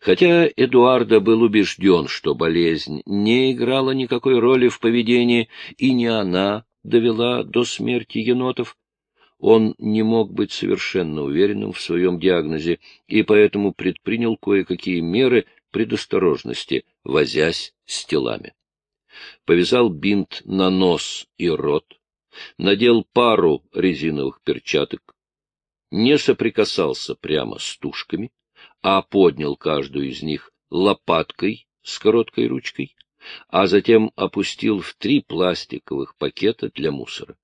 Хотя Эдуардо был убежден, что болезнь не играла никакой роли в поведении, и не она довела до смерти енотов, он не мог быть совершенно уверенным в своем диагнозе и поэтому предпринял кое-какие меры предосторожности, возясь с телами. Повязал бинт на нос и рот, надел пару резиновых перчаток, не соприкасался прямо с тушками, а поднял каждую из них лопаткой с короткой ручкой, а затем опустил в три пластиковых пакета для мусора.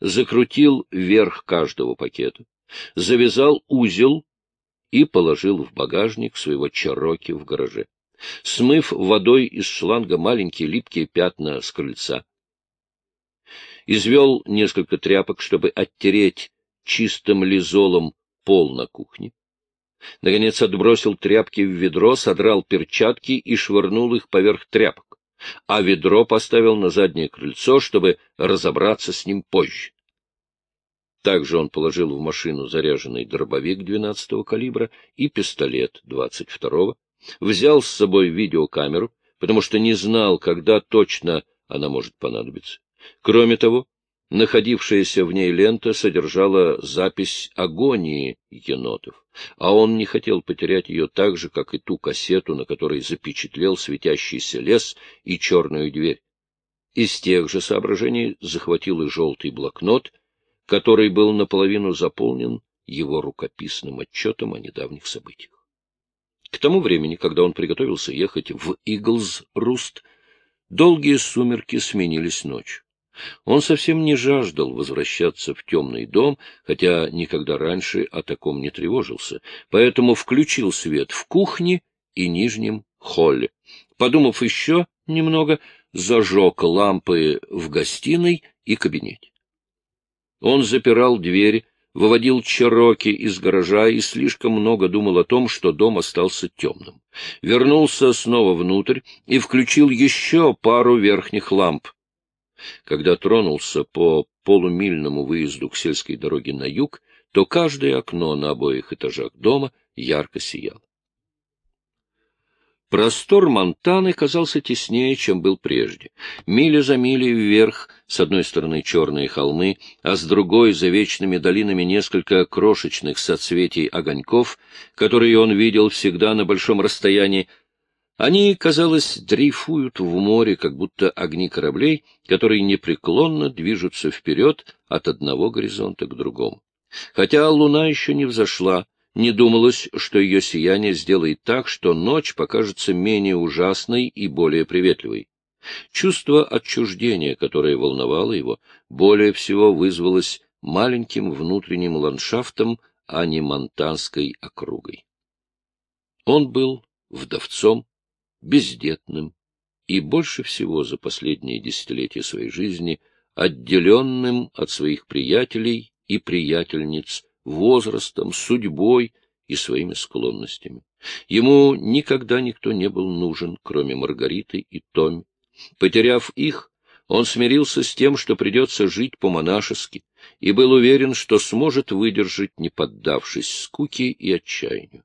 Закрутил верх каждого пакета, завязал узел и положил в багажник своего Чароки в гараже, смыв водой из шланга маленькие липкие пятна с крыльца. Извел несколько тряпок, чтобы оттереть чистым лизолом пол на кухне. Наконец отбросил тряпки в ведро, содрал перчатки и швырнул их поверх тряпок, а ведро поставил на заднее крыльцо, чтобы разобраться с ним позже. Также он положил в машину заряженный дробовик 12-го калибра и пистолет 22-го, взял с собой видеокамеру, потому что не знал, когда точно она может понадобиться. Кроме того, Находившаяся в ней лента содержала запись агонии енотов, а он не хотел потерять ее так же, как и ту кассету, на которой запечатлел светящийся лес и черную дверь. Из тех же соображений захватил и желтый блокнот, который был наполовину заполнен его рукописным отчетом о недавних событиях. К тому времени, когда он приготовился ехать в Иглз-Руст, долгие сумерки сменились ночью. Он совсем не жаждал возвращаться в темный дом, хотя никогда раньше о таком не тревожился, поэтому включил свет в кухне и нижнем холле. Подумав еще немного, зажег лампы в гостиной и кабинете. Он запирал дверь, выводил чероки из гаража и слишком много думал о том, что дом остался темным. Вернулся снова внутрь и включил еще пару верхних ламп. Когда тронулся по полумильному выезду к сельской дороге на юг, то каждое окно на обоих этажах дома ярко сияло. Простор Монтаны казался теснее, чем был прежде. Миля за милей вверх, с одной стороны черные холмы, а с другой за вечными долинами несколько крошечных соцветий огоньков, которые он видел всегда на большом расстоянии, они, казалось, дрейфуют в море, как будто огни кораблей, которые непреклонно движутся вперед от одного горизонта к другому. Хотя луна еще не взошла, не думалось, что ее сияние сделает так, что ночь покажется менее ужасной и более приветливой. Чувство отчуждения, которое волновало его, более всего вызвалось маленьким внутренним ландшафтом, а не монтанской округой. Он был вдовцом, бездетным и больше всего за последние десятилетия своей жизни отделенным от своих приятелей и приятельниц возрастом, судьбой и своими склонностями. Ему никогда никто не был нужен, кроме Маргариты и Томи. Потеряв их, он смирился с тем, что придется жить по-монашески, и был уверен, что сможет выдержать, не поддавшись скуке и отчаянию.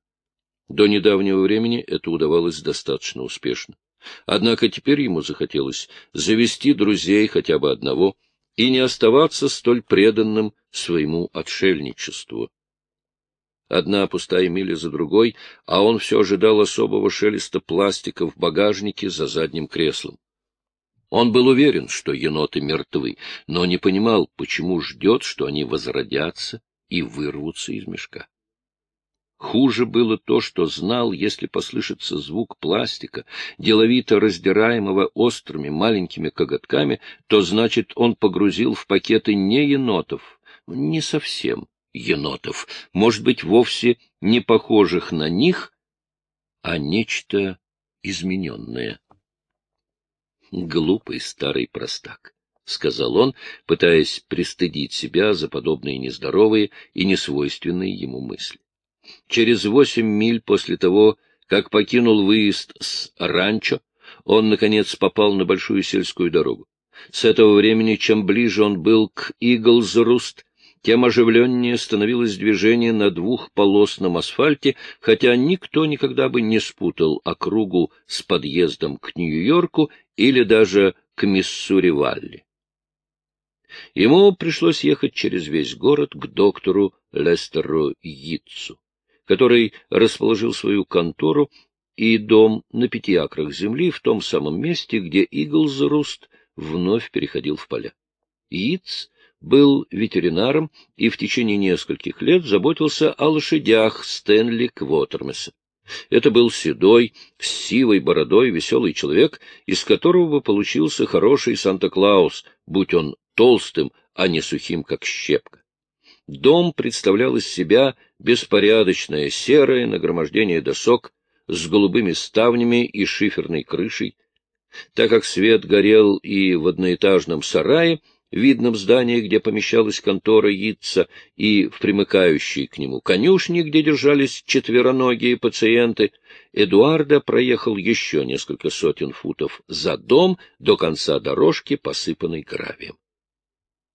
До недавнего времени это удавалось достаточно успешно. Однако теперь ему захотелось завести друзей хотя бы одного и не оставаться столь преданным своему отшельничеству. Одна пустая миля за другой, а он все ожидал особого шелеста пластика в багажнике за задним креслом. Он был уверен, что еноты мертвы, но не понимал, почему ждет, что они возродятся и вырвутся из мешка. Хуже было то, что знал, если послышится звук пластика, деловито раздираемого острыми маленькими коготками, то значит он погрузил в пакеты не енотов, не совсем енотов, может быть, вовсе не похожих на них, а нечто измененное. Глупый старый простак. — сказал он, пытаясь пристыдить себя за подобные нездоровые и несвойственные ему мысли. Через восемь миль после того, как покинул выезд с ранчо, он, наконец, попал на большую сельскую дорогу. С этого времени, чем ближе он был к Иглзруст, тем оживленнее становилось движение на двухполосном асфальте, хотя никто никогда бы не спутал округу с подъездом к Нью-Йорку или даже к Миссури-Валли. Ему пришлось ехать через весь город к доктору Лестеру Йитцу, который расположил свою контору и дом на пяти акрах земли в том самом месте, где Иглзруст вновь переходил в поля. Йитц был ветеринаром и в течение нескольких лет заботился о лошадях Стэнли Квотермеса. Это был седой, с сивой бородой веселый человек, из которого бы получился хороший Санта-Клаус, будь он толстым, а не сухим, как щепка. Дом представлял из себя беспорядочное серое нагромождение досок с голубыми ставнями и шиферной крышей. Так как свет горел и в одноэтажном сарае, видном здании, где помещалась контора Яйца, и в примыкающей к нему конюшне, где держались четвероногие пациенты, Эдуарда проехал еще несколько сотен футов за дом до конца дорожки, посыпанной гравием.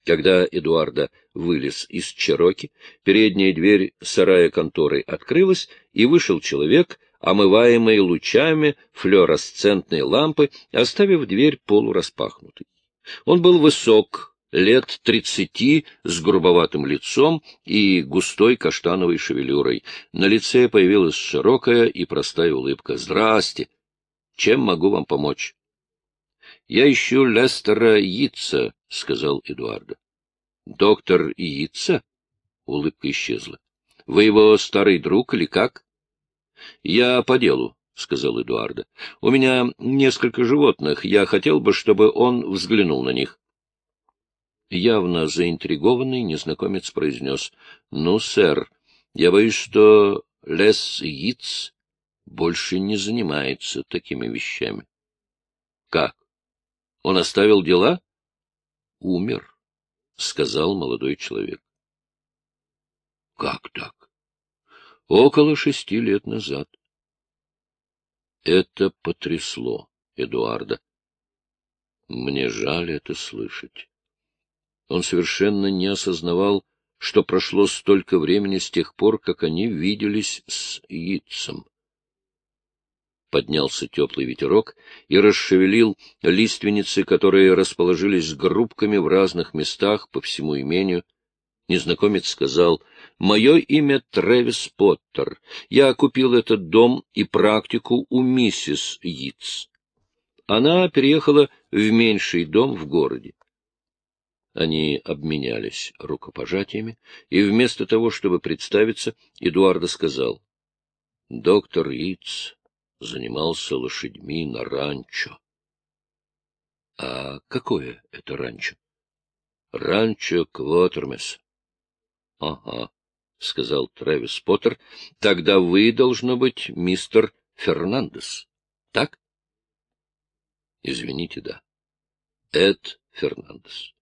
Когда Эдуарда вылез из Чероки, передняя дверь сарая конторы открылась, и вышел человек, омываемый лучами флуоресцентной лампы, оставив дверь полураспахнутой. Он был высок, лет тридцати, с грубоватым лицом и густой каштановой шевелюрой. На лице появилась широкая и простая улыбка. — Здрасте! Чем могу вам помочь? — Я ищу Лестера Йитца, — сказал Эдуарда. — Доктор Йитца? Улыбка исчезла. — Вы его старый друг или как? — Я по делу, — сказал Эдуарда. — У меня несколько животных. Я хотел бы, чтобы он взглянул на них. Явно заинтригованный незнакомец произнес. — Ну, сэр, я боюсь, что Лес Йитц больше не занимается такими вещами. — Как? Он оставил дела? — Умер, — сказал молодой человек. — Как так? — Около шести лет назад. Это потрясло Эдуарда. Мне жаль это слышать. Он совершенно не осознавал, что прошло столько времени с тех пор, как они виделись с Яйцем. Поднялся теплый ветерок и расшевелил лиственницы, которые расположились группками в разных местах по всему имению. Незнакомец сказал, «Мое имя Трэвис Поттер. Я купил этот дом и практику у миссис Йитс. Она переехала в меньший дом в городе. Они обменялись рукопожатиями, и вместо того, чтобы представиться, Эдуарда сказал, «Доктор Йитс занимался лошадьми на ранчо». «А какое это ранчо?» «Ранчо Квотермес». — Ага, — сказал Трэвис Поттер. — Тогда вы, должно быть, мистер Фернандес. Так? — Извините, да. Эд Фернандес.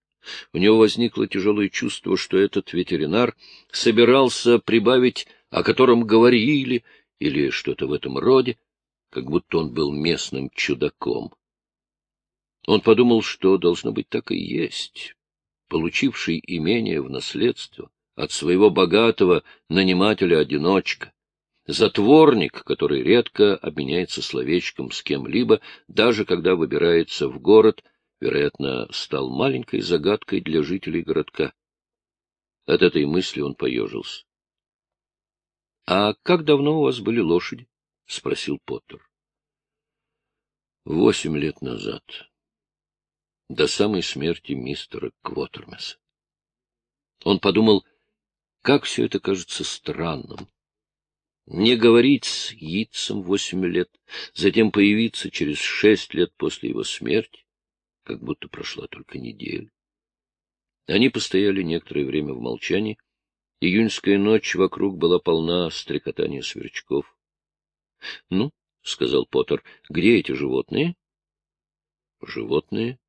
У него возникло тяжелое чувство, что этот ветеринар собирался прибавить, о котором говорили, или что-то в этом роде, как будто он был местным чудаком. Он подумал, что, должно быть, так и есть. Получивший имение в наследство, от своего богатого нанимателя-одиночка, затворник, который редко обменяется словечком с кем-либо, даже когда выбирается в город, вероятно, стал маленькой загадкой для жителей городка. От этой мысли он поежился. — А как давно у вас были лошади? — спросил Поттер. — Восемь лет назад. До самой смерти мистера Квотермеса. Он подумал, как все это кажется странным. Не говорить с Йитсом восемь лет, затем появиться через шесть лет после его смерти, как будто прошла только неделя. Они постояли некоторое время в молчании. Июньская ночь вокруг была полна стрекотания сверчков. — Ну, — сказал Поттер, — где эти животные? — Животные?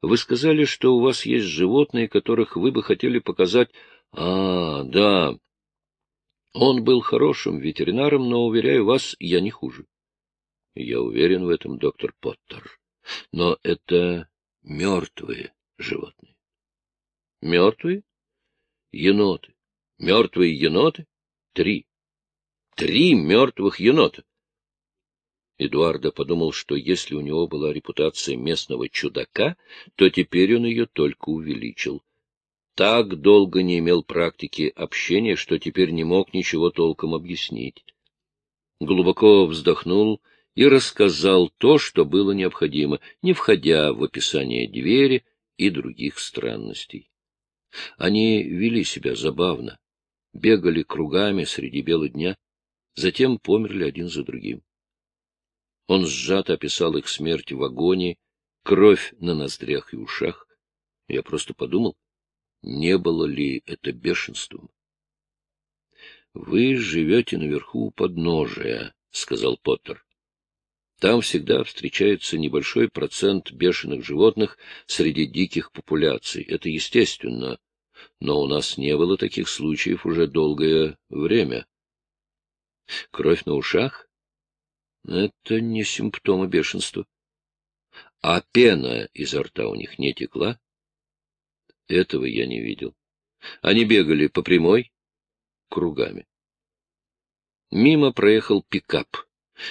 Вы сказали, что у вас есть животные, которых вы бы хотели показать а, да. Он был хорошим ветеринаром, но, уверяю вас, я не хуже. Я уверен в этом, доктор Поттер. Но это мертвые животные. Мертвые? Еноты. Мертвые еноты? Три. Три мертвых енота. Эдуарда подумал, что если у него была репутация местного чудака, то теперь он ее только увеличил. Так долго не имел практики общения, что теперь не мог ничего толком объяснить. Глубоко вздохнул и рассказал то, что было необходимо, не входя в описание двери и других странностей. Они вели себя забавно, бегали кругами среди бела дня, затем померли один за другим. Он сжато описал их смерть в агонии, кровь на ноздрях и ушах. Я просто подумал, не было ли это бешенством. — Вы живете наверху у подножия, — сказал Поттер. Там всегда встречается небольшой процент бешеных животных среди диких популяций. Это естественно, но у нас не было таких случаев уже долгое время. Кровь на ушах? Это не симптомы бешенства. А пена изо рта у них не текла? Этого я не видел. Они бегали по прямой, кругами. Мимо проехал пикап.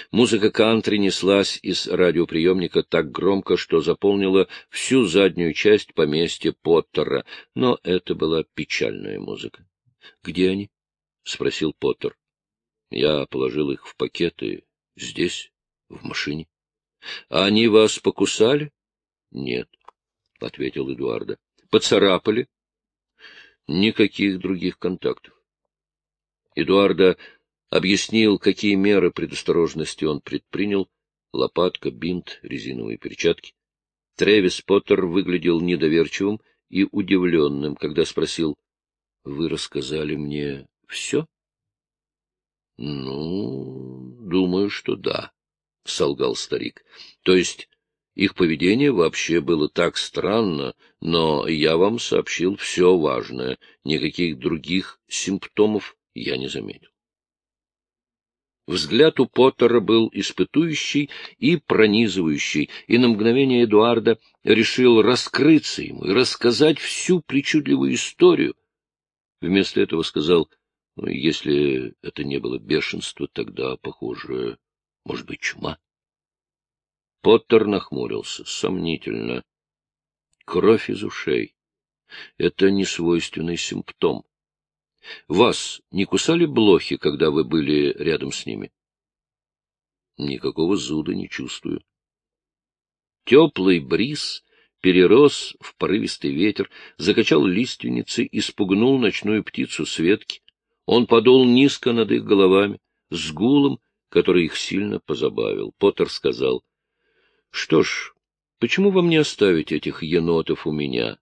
Музыка кантри неслась из радиоприемника так громко, что заполнила всю заднюю часть поместья Поттера, но это была печальная музыка. — Где они? — спросил Поттер. Я положил их в пакеты здесь, в машине. — А они вас покусали? — Нет, — ответил Эдуарда. — Поцарапали? — Никаких других контактов. Эдуарда объяснил, какие меры предосторожности он предпринял, лопатка, бинт, резиновые перчатки. Тревис Поттер выглядел недоверчивым и удивленным, когда спросил, — Вы рассказали мне все? — Ну, думаю, что да, — солгал старик. — То есть их поведение вообще было так странно, но я вам сообщил все важное, никаких других симптомов я не заметил. Взгляд у Поттера был испытующий и пронизывающий, и на мгновение Эдуарда решил раскрыться ему и рассказать всю причудливую историю. Вместо этого сказал, если это не было бешенство, тогда, похоже, может быть, чума. Поттер нахмурился, сомнительно. Кровь из ушей. Это несвойственный симптом. Вас не кусали блохи, когда вы были рядом с ними? Никакого зуда не чувствую. Теплый бриз перерос в порывистый ветер, закачал лиственницы и спугнул ночную птицу с ветки. Он подул низко над их головами, с гулом, который их сильно позабавил. Поттер сказал, — Что ж, почему вам не оставить этих енотов у меня?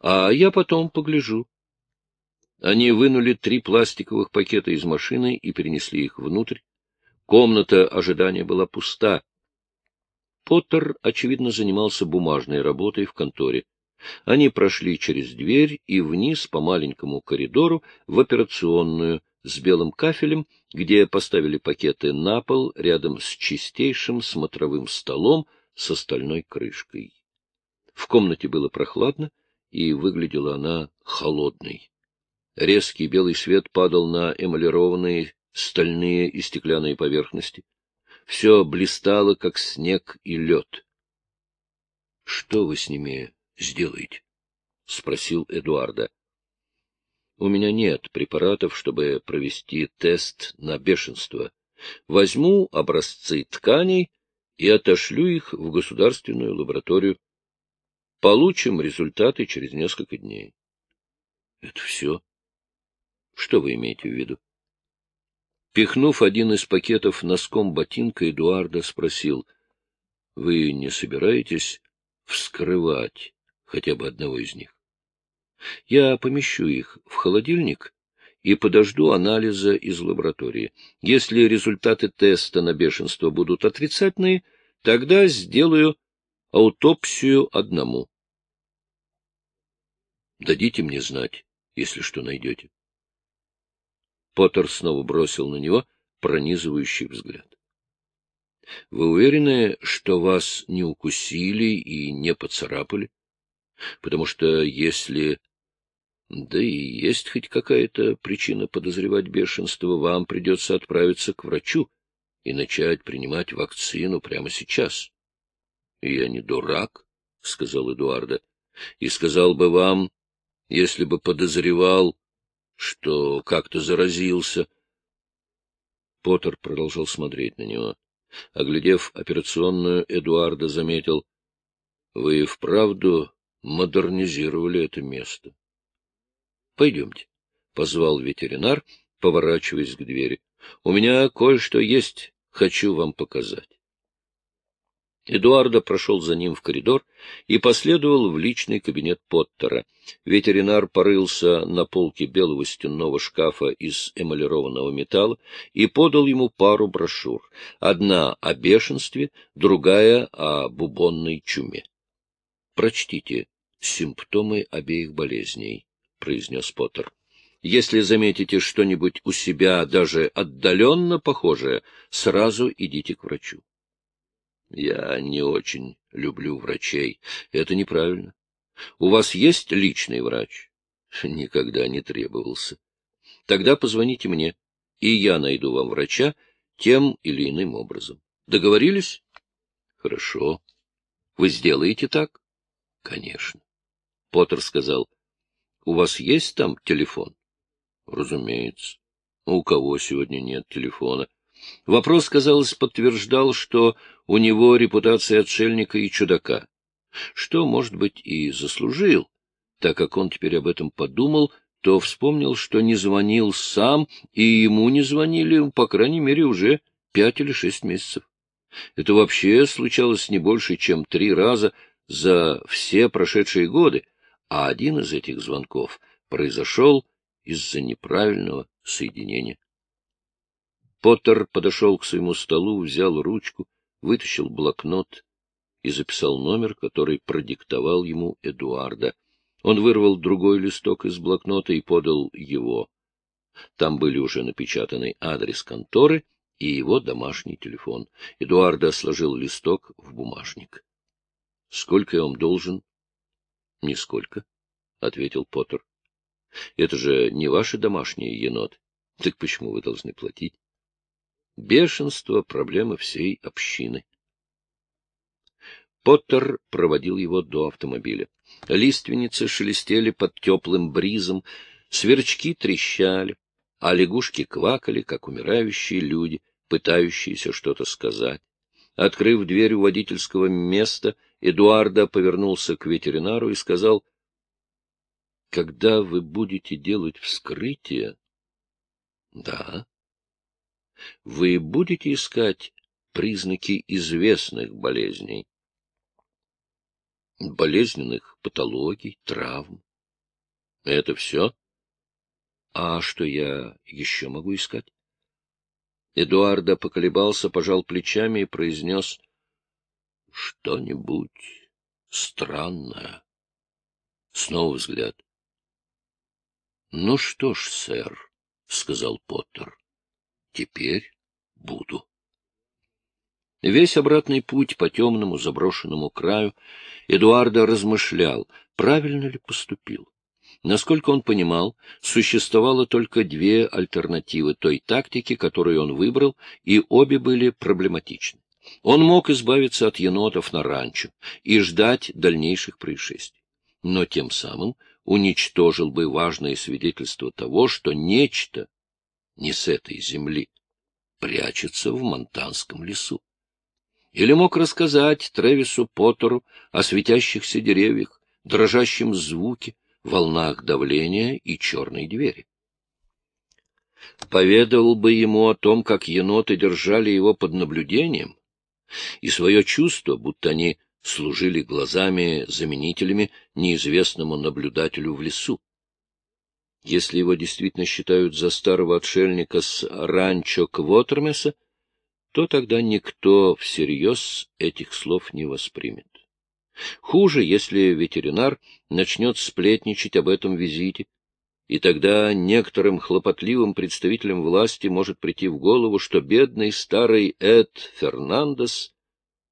А я потом погляжу. Они вынули три пластиковых пакета из машины и перенесли их внутрь. Комната ожидания была пуста. Поттер, очевидно, занимался бумажной работой в конторе. Они прошли через дверь и вниз по маленькому коридору в операционную с белым кафелем, где поставили пакеты на пол рядом с чистейшим смотровым столом с остальной крышкой. В комнате было прохладно, и выглядела она холодной. Резкий белый свет падал на эмалированные стальные и стеклянные поверхности. Все блистало, как снег и лед. — Что вы с ними сделаете? — спросил Эдуарда. — У меня нет препаратов, чтобы провести тест на бешенство. Возьму образцы тканей и отошлю их в государственную лабораторию. Получим результаты через несколько дней. — Это все? Что вы имеете в виду? Пихнув один из пакетов носком ботинка, Эдуарда спросил, — Вы не собираетесь вскрывать хотя бы одного из них? Я помещу их в холодильник и подожду анализа из лаборатории. Если результаты теста на бешенство будут отрицательные, тогда сделаю аутопсию одному. Дадите мне знать, если что найдете. Поттер снова бросил на него пронизывающий взгляд. — Вы уверены, что вас не укусили и не поцарапали? Потому что если... Да и есть хоть какая-то причина подозревать бешенство, вам придется отправиться к врачу и начать принимать вакцину прямо сейчас. — Я не дурак, — сказал Эдуарда, — и сказал бы вам, если бы подозревал, что как-то заразился. Поттер продолжал смотреть на него. Оглядев операционную, Эдуарда заметил, — Вы вправду модернизировали это место. — Пойдемте, — позвал ветеринар, поворачиваясь к двери. — У меня кое-что есть, хочу вам показать. Эдуардо прошел за ним в коридор и последовал в личный кабинет Поттера. Ветеринар порылся на полке белого стенного шкафа из эмалированного металла и подал ему пару брошюр. Одна о бешенстве, другая о бубонной чуме. — Прочтите симптомы обеих болезней, — произнес Поттер. — Если заметите что-нибудь у себя даже отдаленно похожее, сразу идите к врачу. Я не очень люблю врачей. Это неправильно. У вас есть личный врач? Никогда не требовался. Тогда позвоните мне, и я найду вам врача тем или иным образом. Договорились? Хорошо. Вы сделаете так? Конечно. Поттер сказал. У вас есть там телефон? Разумеется. У кого сегодня нет телефона? Вопрос, казалось, подтверждал, что у него репутация отшельника и чудака, что, может быть, и заслужил. Так как он теперь об этом подумал, то вспомнил, что не звонил сам, и ему не звонили, по крайней мере, уже пять или шесть месяцев. Это вообще случалось не больше, чем три раза за все прошедшие годы, а один из этих звонков произошел из-за неправильного соединения. Поттер подошел к своему столу, взял ручку, вытащил блокнот и записал номер, который продиктовал ему Эдуарда. Он вырвал другой листок из блокнота и подал его. Там были уже напечатаны адрес конторы и его домашний телефон. Эдуарда сложил листок в бумажник. — Сколько я вам должен? — Нисколько, — ответил Поттер. — Это же не ваши домашние еноты. Так почему вы должны платить? Бешенство — проблема всей общины. Поттер проводил его до автомобиля. Лиственницы шелестели под теплым бризом, сверчки трещали, а лягушки квакали, как умирающие люди, пытающиеся что-то сказать. Открыв дверь у водительского места, Эдуарда повернулся к ветеринару и сказал, — Когда вы будете делать вскрытие... — Да вы будете искать признаки известных болезней, болезненных патологий, травм. Это все? А что я еще могу искать? Эдуарда поколебался, пожал плечами и произнес что-нибудь странное. Снова взгляд. — Ну что ж, сэр, — сказал Поттер. Теперь буду. Весь обратный путь по темному заброшенному краю Эдуарда размышлял, правильно ли поступил. Насколько он понимал, существовало только две альтернативы той тактики, которую он выбрал, и обе были проблематичны. Он мог избавиться от енотов на ранчо и ждать дальнейших происшествий, но тем самым уничтожил бы важное свидетельство того, что нечто не с этой земли, прячется в Монтанском лесу. Или мог рассказать Тревису Поттеру о светящихся деревьях, дрожащем звуке, волнах давления и черной двери. Поведал бы ему о том, как еноты держали его под наблюдением, и свое чувство, будто они служили глазами-заменителями неизвестному наблюдателю в лесу. Если его действительно считают за старого отшельника с ранчо Квотермеса, то тогда никто всерьез этих слов не воспримет. Хуже, если ветеринар начнет сплетничать об этом визите, и тогда некоторым хлопотливым представителям власти может прийти в голову, что бедный старый Эд Фернандес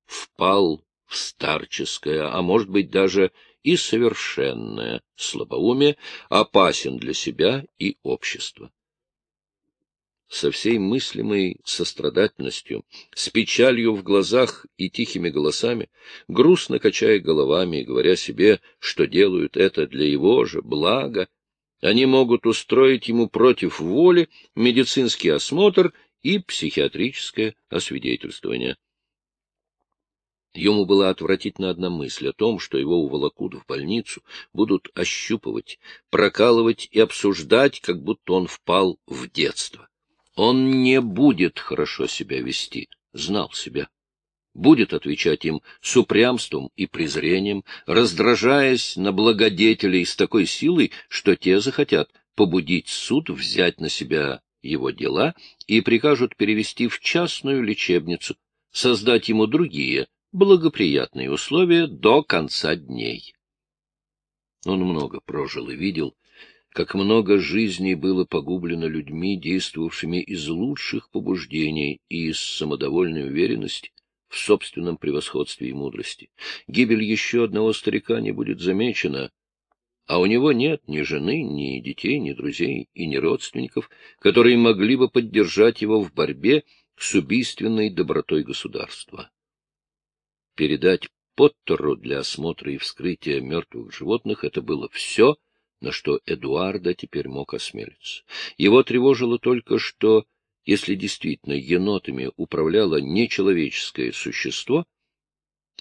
впал в старческое, а может быть даже и совершенное слабоумие опасен для себя и общества. Со всей мыслимой сострадательностью, с печалью в глазах и тихими голосами, грустно качая головами и говоря себе, что делают это для его же блага, они могут устроить ему против воли медицинский осмотр и психиатрическое освидетельствование. Ему была отвратительна одна мысль о том, что его уволокут в больницу, будут ощупывать, прокалывать и обсуждать, как будто он впал в детство. Он не будет хорошо себя вести, знал себя. Будет отвечать им с упрямством и презрением, раздражаясь на благодетелей с такой силой, что те захотят побудить суд взять на себя его дела и прикажут перевести в частную лечебницу, создать ему другие благоприятные условия до конца дней. Он много прожил и видел, как много жизней было погублено людьми, действовавшими из лучших побуждений и из самодовольной уверенности в собственном превосходстве и мудрости. Гибель еще одного старика не будет замечена, а у него нет ни жены, ни детей, ни друзей и ни родственников, которые могли бы поддержать его в борьбе с убийственной добротой государства. Передать Поттеру для осмотра и вскрытия мертвых животных это было все — на что Эдуарда теперь мог осмелиться. Его тревожило только, что, если действительно енотами управляло нечеловеческое существо,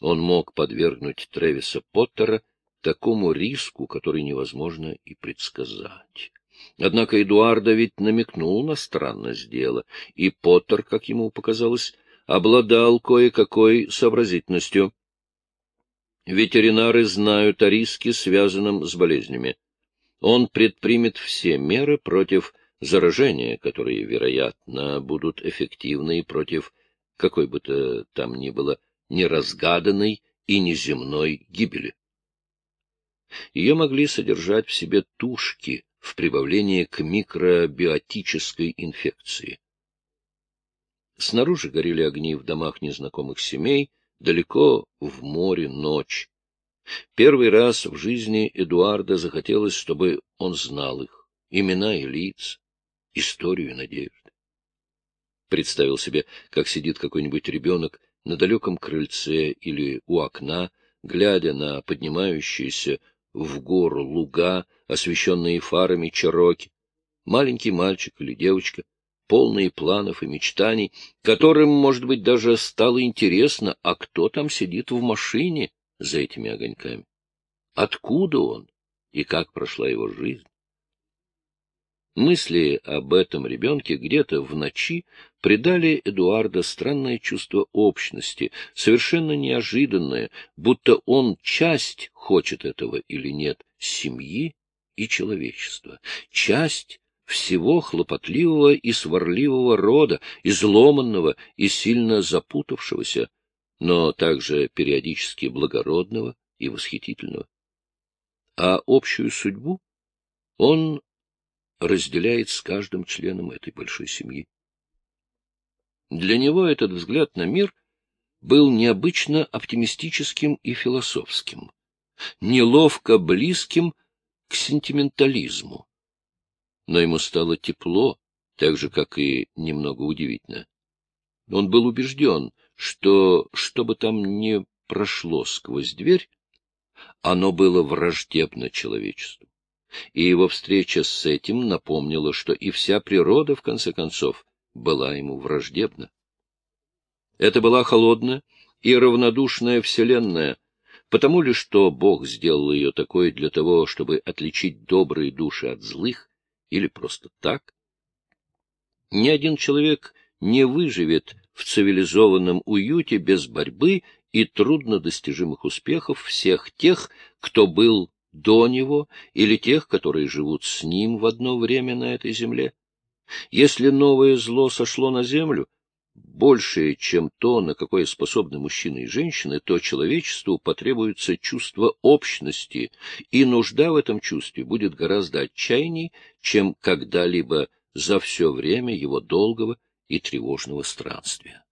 он мог подвергнуть Тревиса Поттера такому риску, который невозможно и предсказать. Однако Эдуарда ведь намекнул на странность дела, и Поттер, как ему показалось, обладал кое-какой сообразительностью. Ветеринары знают о риске, связанном с болезнями он предпримет все меры против заражения, которые, вероятно, будут эффективны против какой бы то там ни было неразгаданной и неземной гибели. Ее могли содержать в себе тушки в прибавлении к микробиотической инфекции. Снаружи горели огни в домах незнакомых семей, далеко в море ночь. Первый раз в жизни Эдуарда захотелось, чтобы он знал их, имена и лица, историю надежды. Представил себе, как сидит какой-нибудь ребенок на далеком крыльце или у окна, глядя на поднимающиеся в гору луга, освещенные фарами Чироки, маленький мальчик или девочка, полные планов и мечтаний, которым, может быть, даже стало интересно, а кто там сидит в машине, за этими огоньками. Откуда он и как прошла его жизнь? Мысли об этом ребенке где-то в ночи придали Эдуарда странное чувство общности, совершенно неожиданное, будто он часть, хочет этого или нет, семьи и человечества, часть всего хлопотливого и сварливого рода, изломанного и сильно запутавшегося, но также периодически благородного и восхитительного. А общую судьбу он разделяет с каждым членом этой большой семьи. Для него этот взгляд на мир был необычно оптимистическим и философским, неловко близким к сентиментализму. Но ему стало тепло, так же, как и немного удивительно. Он был убежден, что, что бы там ни прошло сквозь дверь, оно было враждебно человечеству. И его встреча с этим напомнила, что и вся природа, в конце концов, была ему враждебна. Это была холодная и равнодушная вселенная, потому ли, что Бог сделал ее такой для того, чтобы отличить добрые души от злых, или просто так? Ни один человек не выживет в цивилизованном уюте без борьбы и труднодостижимых успехов всех тех, кто был до него, или тех, которые живут с ним в одно время на этой земле. Если новое зло сошло на землю, большее, чем то, на какое способны мужчины и женщины, то человечеству потребуется чувство общности, и нужда в этом чувстве будет гораздо отчаянней, чем когда-либо за все время его долгого и тревожного странствия.